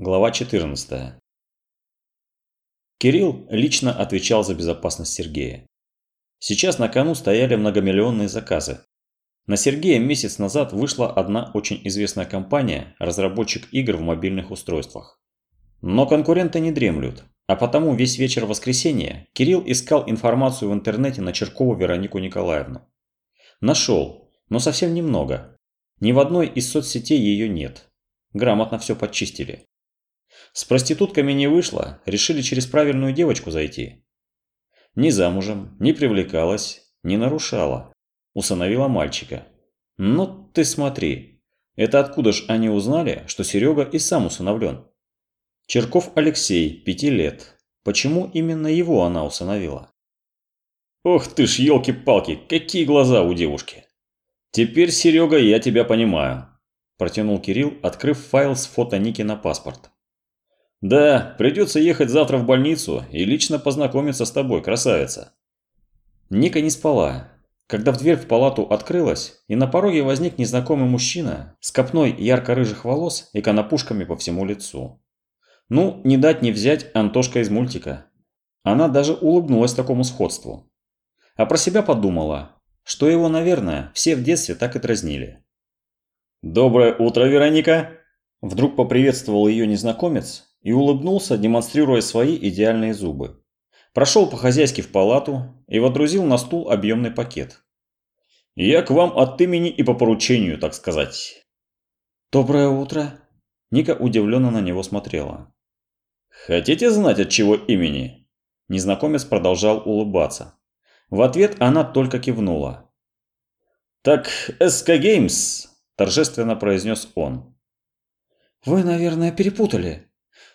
Глава 14. Кирилл лично отвечал за безопасность Сергея. Сейчас на кону стояли многомиллионные заказы. На Сергея месяц назад вышла одна очень известная компания, разработчик игр в мобильных устройствах. Но конкуренты не дремлют, а потому весь вечер воскресенья Кирилл искал информацию в интернете на Черкову Веронику Николаевну. Нашел, но совсем немного. Ни в одной из соцсетей ее нет. Грамотно все подчистили. С проститутками не вышло, решили через правильную девочку зайти. Ни замужем, не привлекалась, не нарушала. Усыновила мальчика. Ну ты смотри, это откуда ж они узнали, что Серега и сам усыновлен? Черков Алексей, пяти лет. Почему именно его она усыновила? Ох ты ж, елки-палки, какие глаза у девушки. Теперь, Серега, я тебя понимаю. Протянул Кирилл, открыв файл с фото Ники на паспорт. «Да, придется ехать завтра в больницу и лично познакомиться с тобой, красавица». Ника не спала. Когда в дверь в палату открылась, и на пороге возник незнакомый мужчина с копной ярко-рыжих волос и конопушками по всему лицу. Ну, не дать не взять Антошка из мультика. Она даже улыбнулась такому сходству. А про себя подумала, что его, наверное, все в детстве так и дразнили. «Доброе утро, Вероника!» Вдруг поприветствовал ее незнакомец и улыбнулся, демонстрируя свои идеальные зубы. Прошел по-хозяйски в палату и водрузил на стул объемный пакет. «Я к вам от имени и по поручению, так сказать». «Доброе утро!» Ника удивленно на него смотрела. «Хотите знать, от чего имени?» Незнакомец продолжал улыбаться. В ответ она только кивнула. «Так, СК Геймс!» – торжественно произнес он. «Вы, наверное, перепутали»,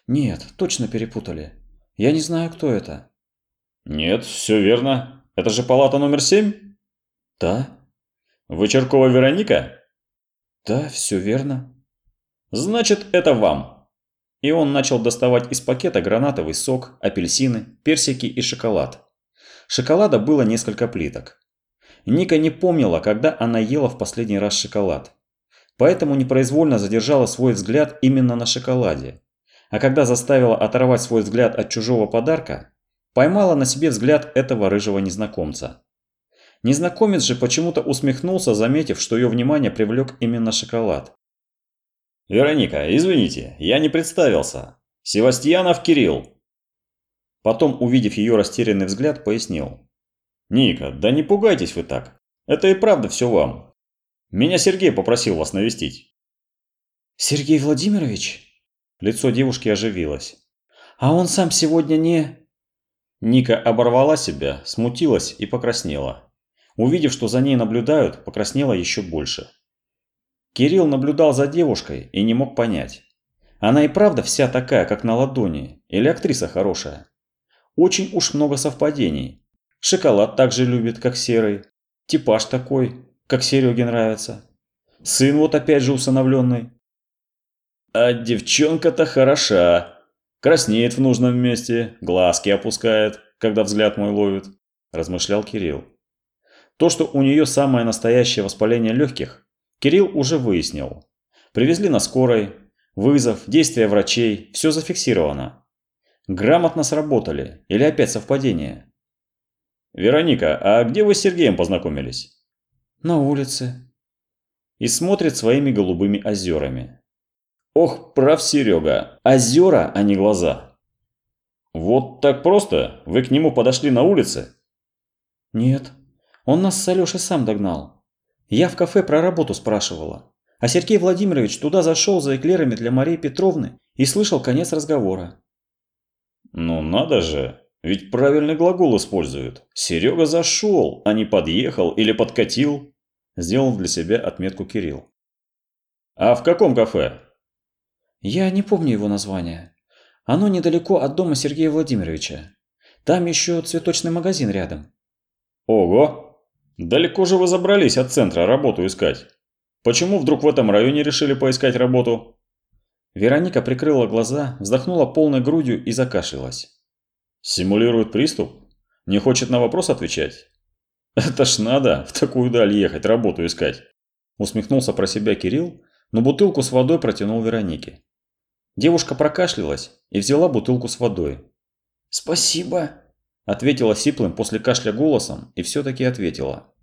нет, точно перепутали. Я не знаю, кто это. Нет, все верно. Это же палата номер семь? Да. Вы Черкова Вероника? Да, все верно. Значит, это вам. И он начал доставать из пакета гранатовый сок, апельсины, персики и шоколад. Шоколада было несколько плиток. Ника не помнила, когда она ела в последний раз шоколад. Поэтому непроизвольно задержала свой взгляд именно на шоколаде а когда заставила оторвать свой взгляд от чужого подарка, поймала на себе взгляд этого рыжего незнакомца. Незнакомец же почему-то усмехнулся, заметив, что ее внимание привлек именно шоколад. «Вероника, извините, я не представился. Севастьянов Кирилл». Потом, увидев ее растерянный взгляд, пояснил. «Ника, да не пугайтесь вы так. Это и правда все вам. Меня Сергей попросил вас навестить». «Сергей Владимирович?» Лицо девушки оживилось. «А он сам сегодня не...» Ника оборвала себя, смутилась и покраснела. Увидев, что за ней наблюдают, покраснела еще больше. Кирилл наблюдал за девушкой и не мог понять. Она и правда вся такая, как на ладони, или актриса хорошая? Очень уж много совпадений. Шоколад так же любит, как серый. Типаж такой, как Сереге нравится. Сын вот опять же усыновленный. А девчонка-то хороша. Краснеет в нужном месте, глазки опускает, когда взгляд мой ловит, размышлял Кирилл. То, что у нее самое настоящее воспаление легких, Кирилл уже выяснил. Привезли на скорой, вызов, действия врачей, все зафиксировано. Грамотно сработали, или опять совпадение? «Вероника, а где вы с Сергеем познакомились?» «На улице». И смотрит своими голубыми озерами. Ох, прав Серега, озера, а не глаза. Вот так просто? Вы к нему подошли на улице? Нет, он нас с Алешей сам догнал. Я в кафе про работу спрашивала. А Сергей Владимирович туда зашел за эклерами для Марии Петровны и слышал конец разговора. Ну надо же, ведь правильный глагол используют. Серега зашел, а не подъехал или подкатил. Сделал для себя отметку Кирилл. А в каком кафе? Я не помню его название. Оно недалеко от дома Сергея Владимировича. Там еще цветочный магазин рядом. Ого! Далеко же вы забрались от центра работу искать. Почему вдруг в этом районе решили поискать работу? Вероника прикрыла глаза, вздохнула полной грудью и закашлялась. Симулирует приступ? Не хочет на вопрос отвечать? Это ж надо в такую даль ехать, работу искать. Усмехнулся про себя Кирилл, но бутылку с водой протянул Веронике. Девушка прокашлялась и взяла бутылку с водой. «Спасибо», – ответила сиплым после кашля голосом и все-таки ответила.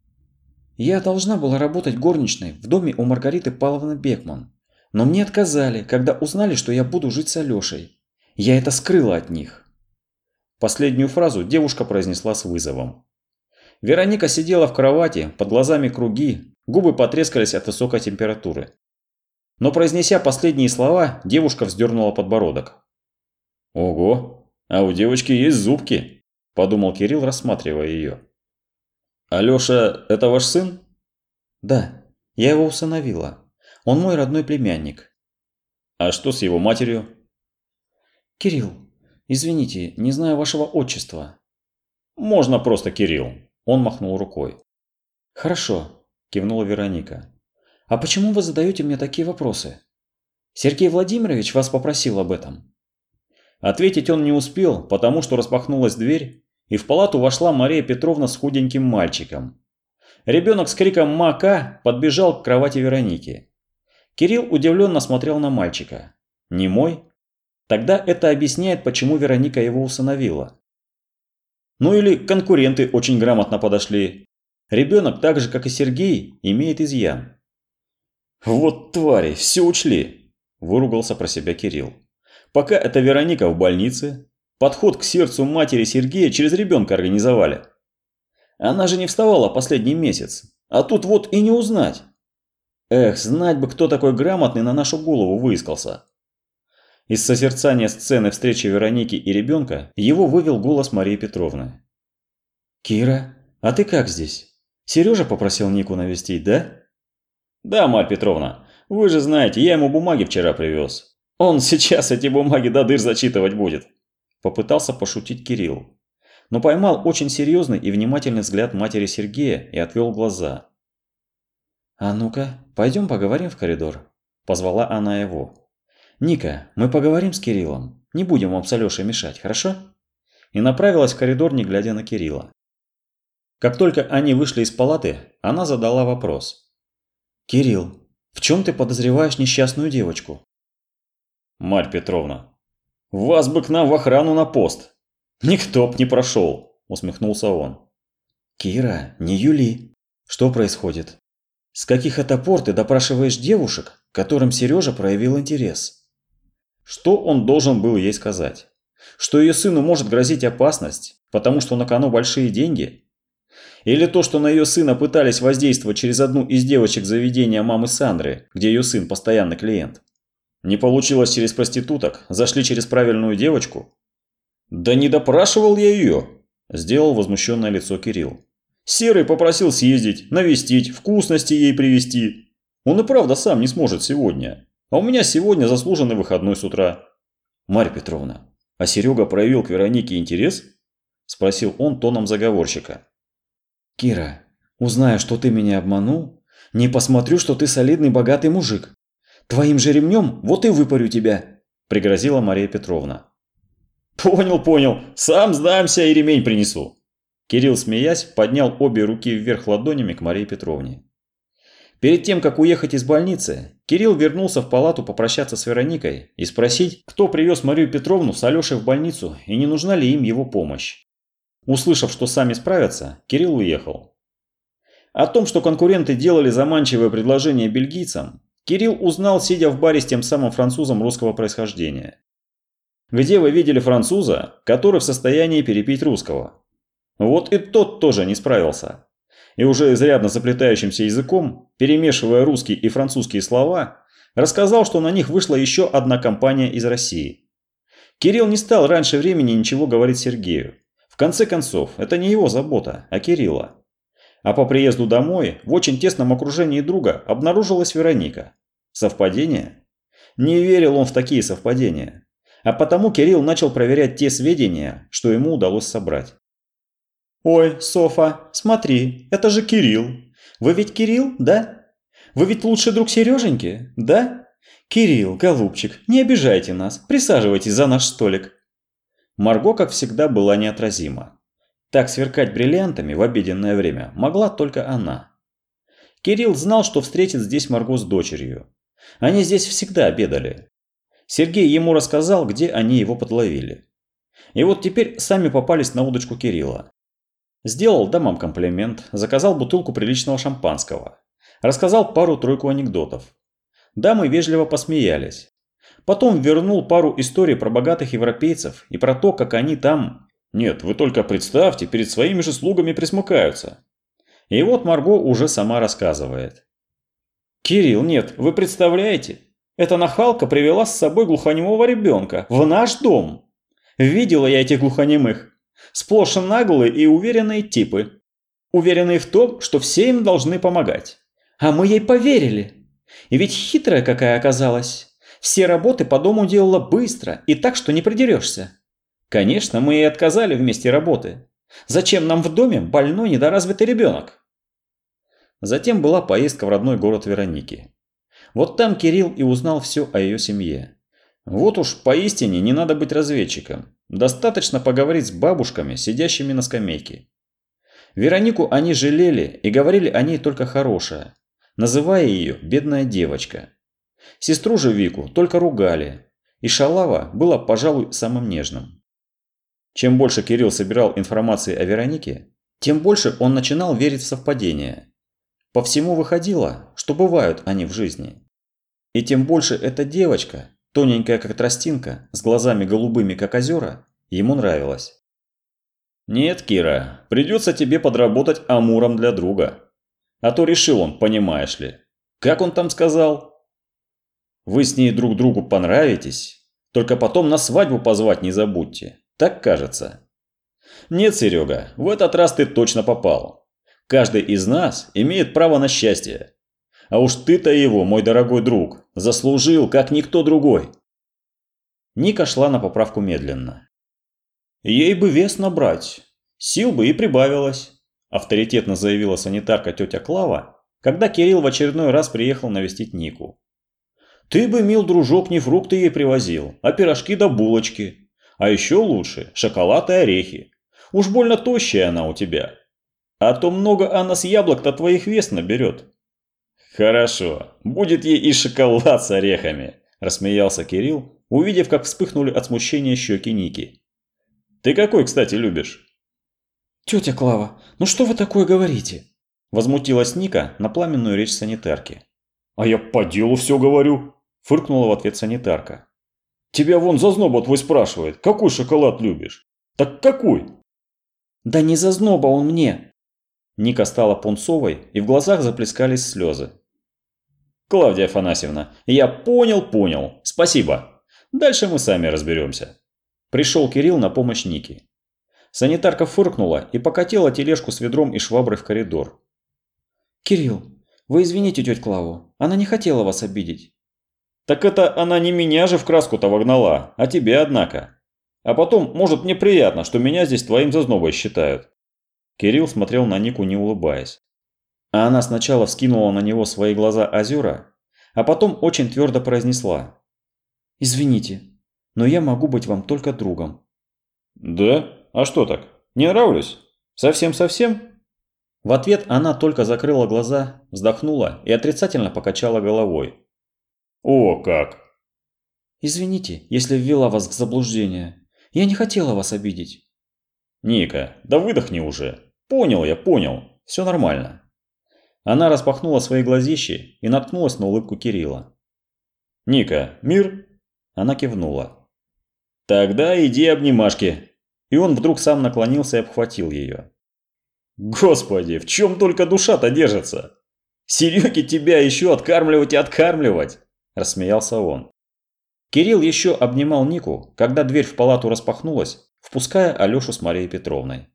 «Я должна была работать горничной в доме у Маргариты Павловны Бекман, но мне отказали, когда узнали, что я буду жить с Алешей. Я это скрыла от них». Последнюю фразу девушка произнесла с вызовом. Вероника сидела в кровати, под глазами круги, губы потрескались от высокой температуры. Но произнеся последние слова, девушка вздернула подбородок. «Ого, а у девочки есть зубки», – подумал Кирилл, рассматривая ее. «Алеша – это ваш сын?» «Да, я его усыновила. Он мой родной племянник». «А что с его матерью?» «Кирилл, извините, не знаю вашего отчества». «Можно просто Кирилл», – он махнул рукой. «Хорошо», – кивнула Вероника. «А почему вы задаете мне такие вопросы? Сергей Владимирович вас попросил об этом». Ответить он не успел, потому что распахнулась дверь, и в палату вошла Мария Петровна с худеньким мальчиком. Ребенок с криком «Мака!» подбежал к кровати Вероники. Кирилл удивленно смотрел на мальчика. «Не мой?» Тогда это объясняет, почему Вероника его усыновила. Ну или конкуренты очень грамотно подошли. Ребенок, так же как и Сергей, имеет изъян. «Вот твари, все учли!» – выругался про себя Кирилл. «Пока эта Вероника в больнице, подход к сердцу матери Сергея через ребенка организовали. Она же не вставала последний месяц, а тут вот и не узнать. Эх, знать бы, кто такой грамотный на нашу голову выискался». Из созерцания сцены встречи Вероники и ребенка его вывел голос Марии Петровны. «Кира, а ты как здесь? Сережа попросил Нику навестить, да?» «Да, Марь Петровна, вы же знаете, я ему бумаги вчера привез. Он сейчас эти бумаги до дыр зачитывать будет». Попытался пошутить Кирилл. Но поймал очень серьезный и внимательный взгляд матери Сергея и отвел глаза. «А ну-ка, пойдем поговорим в коридор», – позвала она его. «Ника, мы поговорим с Кириллом. Не будем вам с Алешей мешать, хорошо?» И направилась в коридор, не глядя на Кирилла. Как только они вышли из палаты, она задала вопрос. «Кирилл, в чем ты подозреваешь несчастную девочку?» «Марь Петровна, вас бы к нам в охрану на пост. Никто б не прошел», – усмехнулся он. «Кира, не Юли. Что происходит? С каких это пор ты допрашиваешь девушек, которым Сережа проявил интерес?» Что он должен был ей сказать? Что ее сыну может грозить опасность, потому что на кону большие деньги? Или то, что на ее сына пытались воздействовать через одну из девочек заведения мамы Сандры, где ее сын постоянный клиент. Не получилось через проституток, зашли через правильную девочку? Да не допрашивал я ее, сделал возмущенное лицо Кирилл. Серый попросил съездить, навестить, вкусности ей привезти. Он и правда сам не сможет сегодня. А у меня сегодня заслуженный выходной с утра. Марья Петровна, а Серега проявил к Веронике интерес? Спросил он тоном заговорщика. «Кира, узнаю, что ты меня обманул, не посмотрю, что ты солидный богатый мужик. Твоим же ремнем вот и выпарю тебя», – пригрозила Мария Петровна. «Понял, понял. Сам сдамся и ремень принесу». Кирилл, смеясь, поднял обе руки вверх ладонями к Марии Петровне. Перед тем, как уехать из больницы, Кирилл вернулся в палату попрощаться с Вероникой и спросить, кто привез Марию Петровну с Алешей в больницу и не нужна ли им его помощь. Услышав, что сами справятся, Кирилл уехал. О том, что конкуренты делали заманчивое предложение бельгийцам, Кирилл узнал, сидя в баре с тем самым французом русского происхождения. Где вы видели француза, который в состоянии перепить русского? Вот и тот тоже не справился. И уже изрядно заплетающимся языком, перемешивая русские и французские слова, рассказал, что на них вышла еще одна компания из России. Кирилл не стал раньше времени ничего говорить Сергею конце концов, это не его забота, а Кирилла. А по приезду домой в очень тесном окружении друга обнаружилась Вероника. Совпадение? Не верил он в такие совпадения. А потому Кирилл начал проверять те сведения, что ему удалось собрать. «Ой, Софа, смотри, это же Кирилл. Вы ведь Кирилл, да? Вы ведь лучший друг Сереженьки, да? Кирилл, голубчик, не обижайте нас, присаживайтесь за наш столик. Марго, как всегда, была неотразима. Так сверкать бриллиантами в обеденное время могла только она. Кирилл знал, что встретит здесь Марго с дочерью. Они здесь всегда обедали. Сергей ему рассказал, где они его подловили. И вот теперь сами попались на удочку Кирилла. Сделал дамам комплимент, заказал бутылку приличного шампанского. Рассказал пару-тройку анекдотов. Дамы вежливо посмеялись. Потом вернул пару историй про богатых европейцев и про то, как они там... Нет, вы только представьте, перед своими же слугами присмыкаются. И вот Марго уже сама рассказывает. «Кирилл, нет, вы представляете? Эта нахалка привела с собой глухонемого ребенка в наш дом. Видела я этих глухонемых. Сплошь наглые и уверенные типы. Уверенные в том, что все им должны помогать. А мы ей поверили. И ведь хитрая какая оказалась. Все работы по дому делала быстро и так, что не придерешься. Конечно, мы ей отказали вместе работы. Зачем нам в доме больной недоразвитый ребенок? Затем была поездка в родной город Вероники. Вот там Кирилл и узнал все о ее семье. Вот уж поистине не надо быть разведчиком. Достаточно поговорить с бабушками, сидящими на скамейке. Веронику они жалели и говорили о ней только хорошее, называя ее «бедная девочка». Сестру же Вику только ругали, и Шалава была, пожалуй, самым нежным. Чем больше Кирилл собирал информации о Веронике, тем больше он начинал верить в совпадения. По всему выходило, что бывают они в жизни. И тем больше эта девочка, тоненькая как тростинка, с глазами голубыми как озера, ему нравилась. «Нет, Кира, придется тебе подработать амуром для друга. А то решил он, понимаешь ли. Как он там сказал? Вы с ней друг другу понравитесь, только потом на свадьбу позвать не забудьте. Так кажется». «Нет, Серега, в этот раз ты точно попал. Каждый из нас имеет право на счастье. А уж ты-то его, мой дорогой друг, заслужил, как никто другой. Ника шла на поправку медленно. Ей бы вес набрать, сил бы и прибавилось, авторитетно заявила санитарка тетя Клава, когда Кирилл в очередной раз приехал навестить Нику. Ты бы, мил дружок, не фрукты ей привозил, а пирожки да булочки. А еще лучше шоколад и орехи. Уж больно тощая она у тебя. А то много она с яблок-то твоих вес наберет. «Хорошо, будет ей и шоколад с орехами», – рассмеялся Кирилл, увидев, как вспыхнули от смущения щеки Ники. «Ты какой, кстати, любишь?» «Тетя Клава, ну что вы такое говорите?» – возмутилась Ника на пламенную речь санитарки. «А я по делу все говорю», – фыркнула в ответ санитарка. «Тебя вон зазноба твой спрашивает, какой шоколад любишь?» «Так какой?» «Да не зазноба он мне!» Ника стала пунцовой, и в глазах заплескались слезы. Клавдия Афанасьевна, я понял, понял. Спасибо. Дальше мы сами разберемся. Пришел Кирилл на помощь Нике. Санитарка фыркнула и покатила тележку с ведром и шваброй в коридор. «Кирилл, вы извините тетю Клаву, она не хотела вас обидеть». «Так это она не меня же в краску-то вогнала, а тебя, однако. А потом, может, мне приятно, что меня здесь твоим зазнобой считают». Кирилл смотрел на Нику, не улыбаясь. А она сначала вскинула на него свои глаза озера, а потом очень твердо произнесла. «Извините, но я могу быть вам только другом». «Да? А что так? Не нравлюсь? Совсем-совсем?» В ответ она только закрыла глаза, вздохнула и отрицательно покачала головой. «О, как!» «Извините, если ввела вас в заблуждение. Я не хотела вас обидеть». «Ника, да выдохни уже. Понял я, понял. Все нормально». Она распахнула свои глазищи и наткнулась на улыбку Кирилла. «Ника, мир?» Она кивнула. «Тогда иди обнимашки». И он вдруг сам наклонился и обхватил ее. «Господи, в чем только душа-то держится? Сереге тебя еще откармливать и откармливать!» Рассмеялся он. Кирилл еще обнимал Нику, когда дверь в палату распахнулась, впуская Алешу с Марией Петровной.